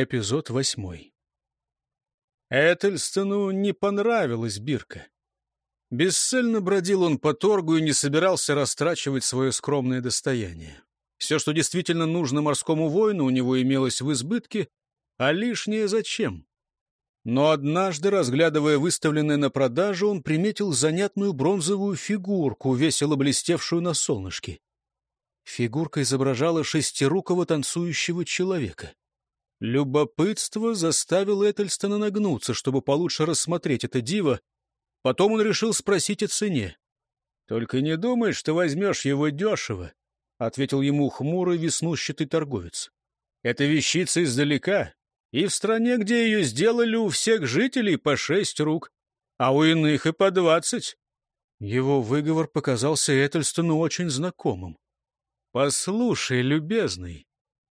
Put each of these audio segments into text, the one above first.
Эпизод восьмой. Этельстону не понравилась бирка. Бесцельно бродил он по торгу и не собирался растрачивать свое скромное достояние. Все, что действительно нужно морскому воину, у него имелось в избытке, а лишнее зачем? Но однажды, разглядывая выставленное на продажу, он приметил занятную бронзовую фигурку, весело блестевшую на солнышке. Фигурка изображала шестирукого танцующего человека. Любопытство заставило Этельстона нагнуться, чтобы получше рассмотреть это диво. Потом он решил спросить о цене. — Только не думай, что возьмешь его дешево, — ответил ему хмурый веснущатый торговец. — Это вещица издалека, и в стране, где ее сделали, у всех жителей по шесть рук, а у иных и по двадцать. Его выговор показался Этельстону очень знакомым. — Послушай, любезный, —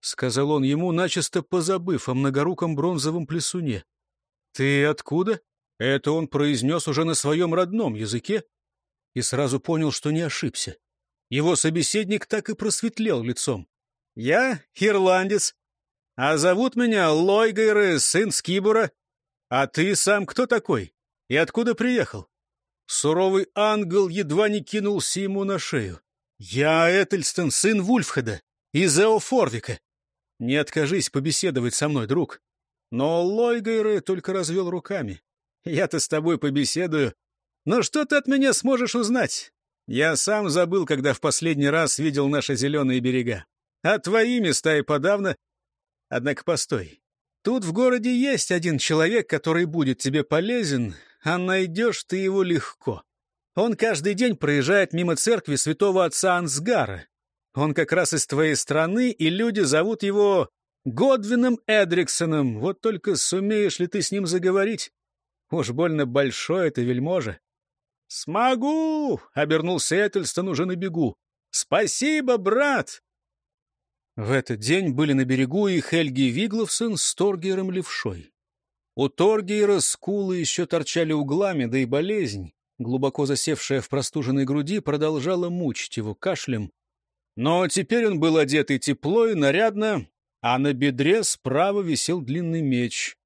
сказал он ему, начисто позабыв о многоруком бронзовом плесуне. — Ты откуда? Это он произнес уже на своем родном языке и сразу понял, что не ошибся. Его собеседник так и просветлел лицом. — Я ирландец, а зовут меня Лойгайры, сын Скибура. А ты сам кто такой и откуда приехал? Суровый ангел едва не кинулся ему на шею. — Я Этельстон, сын Вульфхеда, из Эофорвика. Не откажись побеседовать со мной, друг. Но Лойгайры только развел руками. Я-то с тобой побеседую. Но что ты от меня сможешь узнать? Я сам забыл, когда в последний раз видел наши зеленые берега. А твои места и подавно. Однако постой. Тут в городе есть один человек, который будет тебе полезен, а найдешь ты его легко. Он каждый день проезжает мимо церкви святого отца Ансгара. Он как раз из твоей страны, и люди зовут его Годвином Эдриксоном. Вот только сумеешь ли ты с ним заговорить? Уж больно большой это вельможа. — Смогу! — обернулся Этельстон уже на бегу. — Спасибо, брат! В этот день были на берегу и Хельги Вигловсон с Торгером Левшой. У Торгейра скулы еще торчали углами, да и болезнь, глубоко засевшая в простуженной груди, продолжала мучить его кашлем, но теперь он был одет и тепло, и нарядно, а на бедре справа висел длинный меч.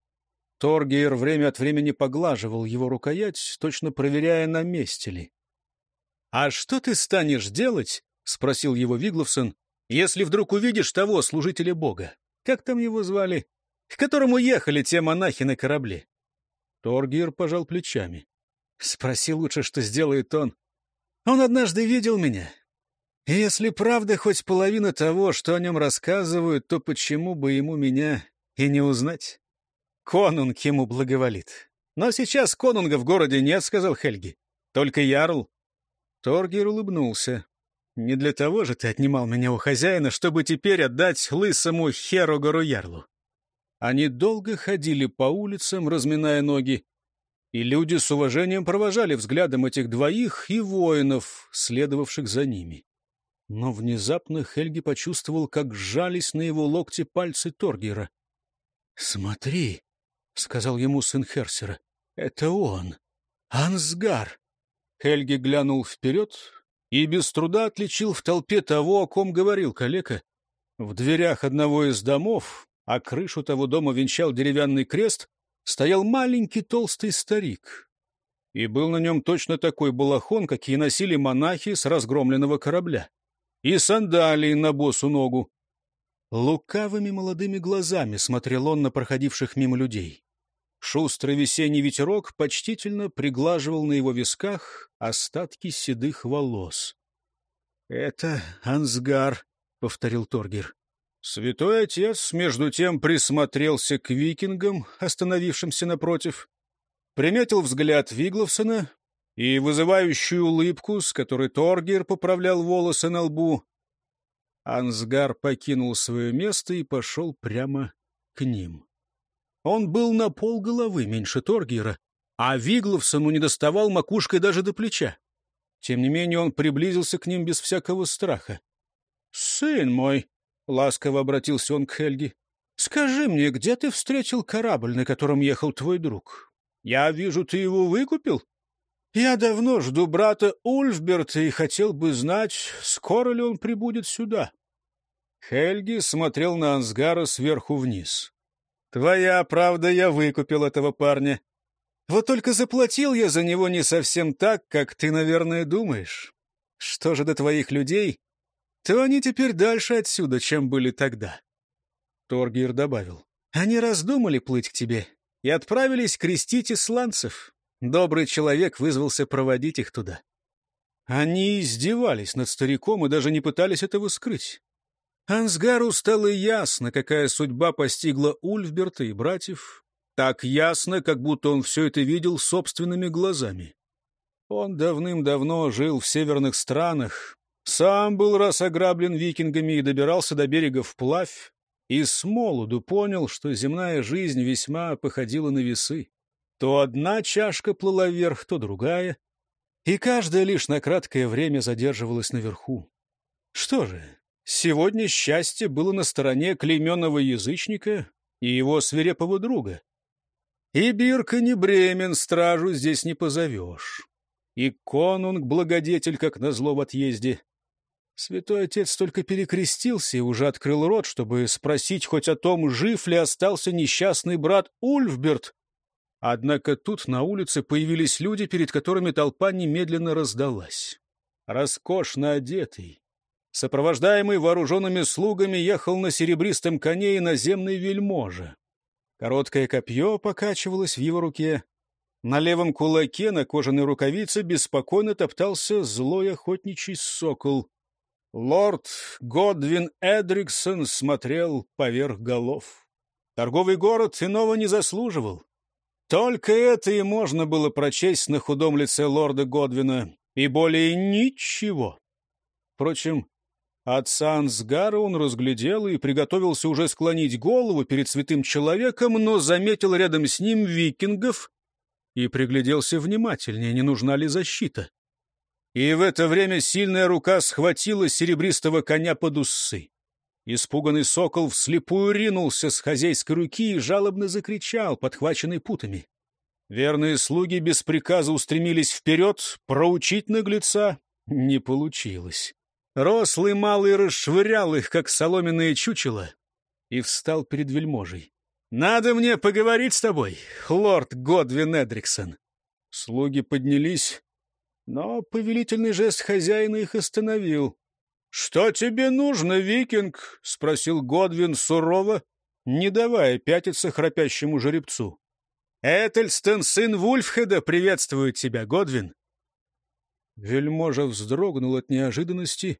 Торгейр время от времени поглаживал его рукоять, точно проверяя, на месте ли. — А что ты станешь делать, — спросил его Вигловсон, — если вдруг увидишь того служителя Бога? Как там его звали? К которому ехали те монахи на корабле? Торгейр пожал плечами. — Спроси лучше, что сделает он. Он однажды видел меня, если правда хоть половина того, что о нем рассказывают, то почему бы ему меня и не узнать? Конунг ему благоволит. Но сейчас конунга в городе нет, — сказал Хельги. Только ярл. Торгер улыбнулся. Не для того же ты отнимал меня у хозяина, чтобы теперь отдать лысому Херогору ярлу. Они долго ходили по улицам, разминая ноги, и люди с уважением провожали взглядом этих двоих и воинов, следовавших за ними. Но внезапно Хельги почувствовал, как сжались на его локте пальцы Торгера. — Смотри, — сказал ему сын Херсера, — это он, Ансгар. Хельги глянул вперед и без труда отличил в толпе того, о ком говорил калека. В дверях одного из домов, а крышу того дома венчал деревянный крест, стоял маленький толстый старик. И был на нем точно такой балахон, какие носили монахи с разгромленного корабля и сандалии на босу ногу. Лукавыми молодыми глазами смотрел он на проходивших мимо людей. Шустрый весенний ветерок почтительно приглаживал на его висках остатки седых волос. — Это Ансгар, — повторил Торгер. Святой отец, между тем, присмотрелся к викингам, остановившимся напротив, приметил взгляд Вигловсона и вызывающую улыбку, с которой Торгер поправлял волосы на лбу. Ансгар покинул свое место и пошел прямо к ним. Он был на пол головы меньше Торгера, а Вигловсону не доставал макушкой даже до плеча. Тем не менее он приблизился к ним без всякого страха. — Сын мой, — ласково обратился он к Хельге, — скажи мне, где ты встретил корабль, на котором ехал твой друг? Я вижу, ты его выкупил? Я давно жду брата Ульфберта и хотел бы знать, скоро ли он прибудет сюда. Хельги смотрел на Ансгара сверху вниз. Твоя правда, я выкупил этого парня. Вот только заплатил я за него не совсем так, как ты, наверное, думаешь. Что же до твоих людей, то они теперь дальше отсюда, чем были тогда. Торгир добавил. Они раздумали плыть к тебе и отправились крестить исландцев. Добрый человек вызвался проводить их туда. Они издевались над стариком и даже не пытались этого скрыть. Ансгару стало ясно, какая судьба постигла Ульфберта и братьев. Так ясно, как будто он все это видел собственными глазами. Он давным-давно жил в северных странах, сам был раз ограблен викингами и добирался до берега вплавь, и с молоду понял, что земная жизнь весьма походила на весы. То одна чашка плыла вверх, то другая, и каждая лишь на краткое время задерживалась наверху. Что же, Сегодня счастье было на стороне клейменного язычника и его свирепого друга. И Бирка не бремен, стражу здесь не позовешь. И конунг благодетель, как назло в отъезде. Святой отец только перекрестился и уже открыл рот, чтобы спросить хоть о том, жив ли остался несчастный брат Ульфберт. Однако тут на улице появились люди, перед которыми толпа немедленно раздалась. Роскошно одетый, сопровождаемый вооруженными слугами, ехал на серебристом коне и наземный вельможа. Короткое копье покачивалось в его руке. На левом кулаке на кожаной рукавице беспокойно топтался злой охотничий сокол. Лорд Годвин Эдриксон смотрел поверх голов. Торговый город иного не заслуживал. Только это и можно было прочесть на худом лице лорда Годвина, и более ничего. Впрочем, Отца Ансгара он разглядел и приготовился уже склонить голову перед святым человеком, но заметил рядом с ним викингов и пригляделся внимательнее, не нужна ли защита. И в это время сильная рука схватила серебристого коня под усы. Испуганный сокол вслепую ринулся с хозяйской руки и жалобно закричал, подхваченный путами. Верные слуги без приказа устремились вперед, проучить наглеца не получилось. Рослый малый расшвырял их, как соломенные чучела, и встал перед вельможей. «Надо мне поговорить с тобой, лорд Годвин Эдриксон!» Слуги поднялись, но повелительный жест хозяина их остановил. «Что тебе нужно, викинг?» — спросил Годвин сурово, не давая пятиться храпящему жеребцу. «Этельстон, сын Вульфхеда, приветствует тебя, Годвин!» Вельможа вздрогнул от неожиданности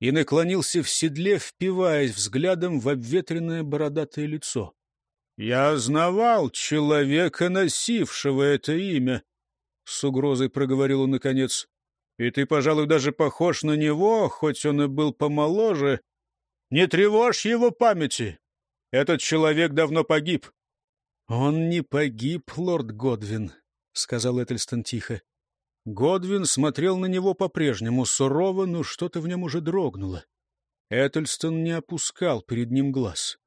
и наклонился в седле, впиваясь взглядом в обветренное бородатое лицо. — Я знавал человека, носившего это имя, — с угрозой проговорил он наконец. — И ты, пожалуй, даже похож на него, хоть он и был помоложе. Не тревожь его памяти. Этот человек давно погиб. — Он не погиб, лорд Годвин, — сказал Этельстон тихо. Годвин смотрел на него по-прежнему сурово, но что-то в нем уже дрогнуло. Этельстон не опускал перед ним глаз.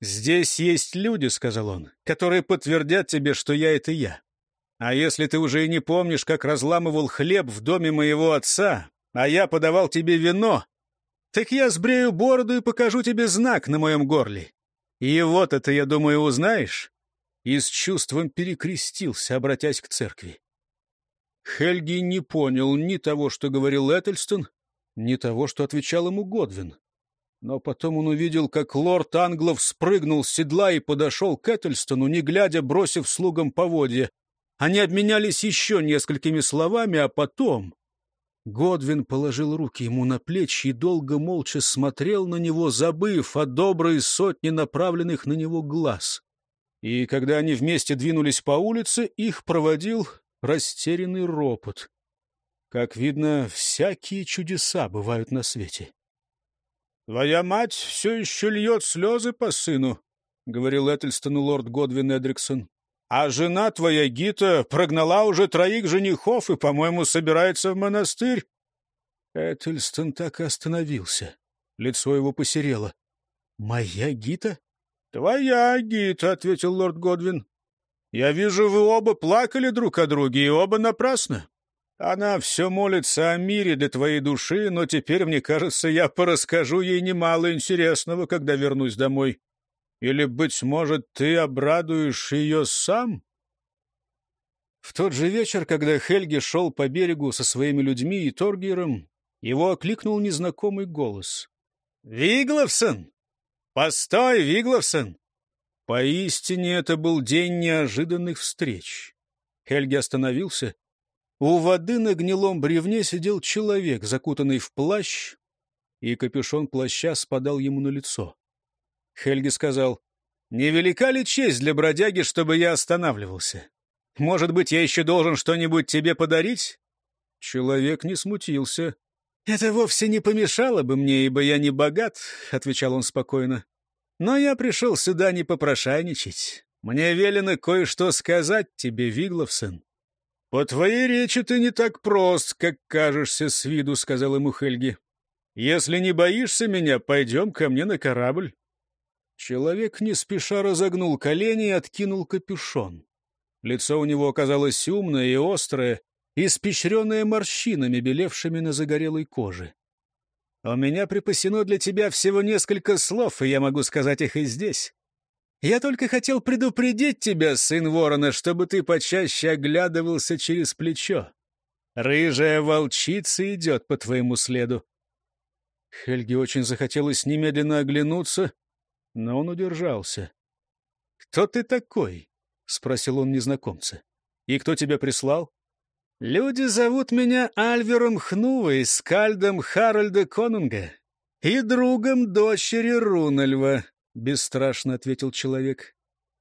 «Здесь есть люди», — сказал он, — «которые подтвердят тебе, что я — это я. А если ты уже и не помнишь, как разламывал хлеб в доме моего отца, а я подавал тебе вино, так я сбрею бороду и покажу тебе знак на моем горле. И вот это, я думаю, узнаешь». И с чувством перекрестился, обратясь к церкви. Хельги не понял ни того, что говорил Этельстон, ни того, что отвечал ему Годвин. Но потом он увидел, как лорд Англов спрыгнул с седла и подошел к Этельстону, не глядя, бросив слугам поводья. Они обменялись еще несколькими словами, а потом... Годвин положил руки ему на плечи и долго молча смотрел на него, забыв о доброй сотне направленных на него глаз. И когда они вместе двинулись по улице, их проводил растерянный ропот. Как видно, всякие чудеса бывают на свете. — Твоя мать все еще льет слезы по сыну, — говорил Этельстону лорд Годвин Эдриксон. — А жена твоя Гита прогнала уже троих женихов и, по-моему, собирается в монастырь. Этельстон так и остановился. Лицо его посерело. — Моя Гита? — Твоя Гита, — ответил лорд Годвин. Я вижу, вы оба плакали друг о друге, и оба напрасно. Она все молится о мире для твоей души, но теперь, мне кажется, я порасскажу ей немало интересного, когда вернусь домой. Или, быть может, ты обрадуешь ее сам?» В тот же вечер, когда Хельги шел по берегу со своими людьми и Торгером, его окликнул незнакомый голос. «Вигловсон! Постой, Вигловсон!» Поистине это был день неожиданных встреч. Хельги остановился. У воды на гнилом бревне сидел человек, закутанный в плащ, и капюшон плаща спадал ему на лицо. Хельги сказал, «Невелика ли честь для бродяги, чтобы я останавливался? Может быть, я еще должен что-нибудь тебе подарить?» Человек не смутился. «Это вовсе не помешало бы мне, ибо я не богат», — отвечал он спокойно. «Но я пришел сюда не попрошайничать. Мне велено кое-что сказать тебе, Вигловсон». «По твоей речи ты не так прост, как кажешься с виду», — сказал ему Хельги. «Если не боишься меня, пойдем ко мне на корабль». Человек не спеша разогнул колени и откинул капюшон. Лицо у него оказалось умное и острое, испещренное морщинами, белевшими на загорелой коже. «У меня припасено для тебя всего несколько слов, и я могу сказать их и здесь. Я только хотел предупредить тебя, сын ворона, чтобы ты почаще оглядывался через плечо. Рыжая волчица идет по твоему следу». Хельге очень захотелось немедленно оглянуться, но он удержался. «Кто ты такой?» — спросил он незнакомца. «И кто тебя прислал?» «Люди зовут меня Альвером Хнувой, скальдом Харальда Конунга и другом дочери Рунальва», — бесстрашно ответил человек.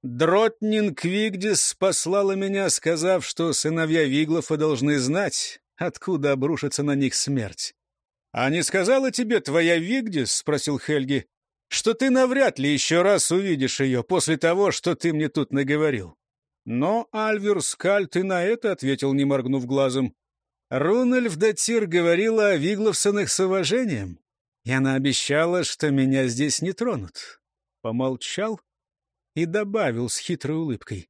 «Дротнин Квигдис послала меня, сказав, что сыновья Виглофа должны знать, откуда обрушится на них смерть». «А не сказала тебе твоя Вигдис?» — спросил Хельги что ты навряд ли еще раз увидишь ее после того, что ты мне тут наговорил. Но Альвер Скальт и на это ответил, не моргнув глазом. Рунельф Датир говорила о Вигловсонах с уважением, и она обещала, что меня здесь не тронут. Помолчал и добавил с хитрой улыбкой.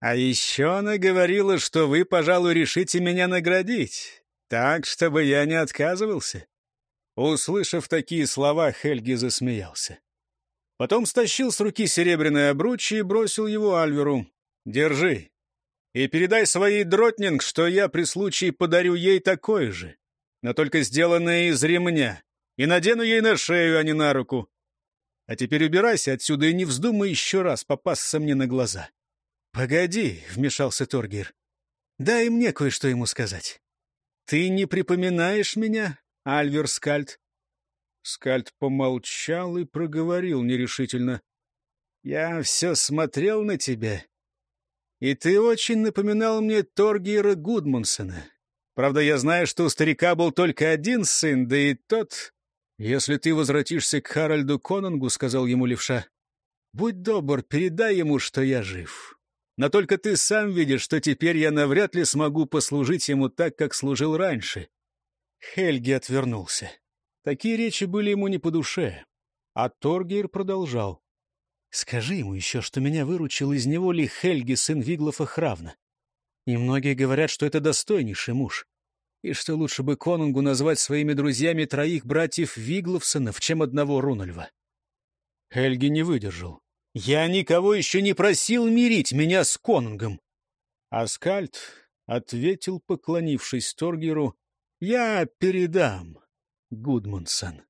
А еще она говорила, что вы, пожалуй, решите меня наградить, так, чтобы я не отказывался. Услышав такие слова, Хельги засмеялся. Потом стащил с руки серебряное обручье и бросил его Альверу. «Держи. И передай своей Дротнинг, что я при случае подарю ей такое же, но только сделанное из ремня, и надену ей на шею, а не на руку. А теперь убирайся отсюда и не вздумай еще раз попасться мне на глаза». «Погоди», — вмешался Торгир. «Дай мне кое-что ему сказать. Ты не припоминаешь меня, Альвер Скальд. Скальд помолчал и проговорил нерешительно. «Я все смотрел на тебя, и ты очень напоминал мне Торгира Гудмунсона. Правда, я знаю, что у старика был только один сын, да и тот... Если ты возвратишься к Харальду Конунгу, — сказал ему левша, — будь добр, передай ему, что я жив. Но только ты сам видишь, что теперь я навряд ли смогу послужить ему так, как служил раньше. Хельги отвернулся. Такие речи были ему не по душе. А Торгейр продолжал. «Скажи ему еще, что меня выручил из него ли Хельги, сын Виглофа Хравна. И многие говорят, что это достойнейший муж. И что лучше бы конунгу назвать своими друзьями троих братьев Вигловсонов, чем одного Рунальва». Хельги не выдержал. «Я никого еще не просил мирить меня с конунгом!» Аскальд ответил, поклонившись Торгеру, я передам, Гудмунсон.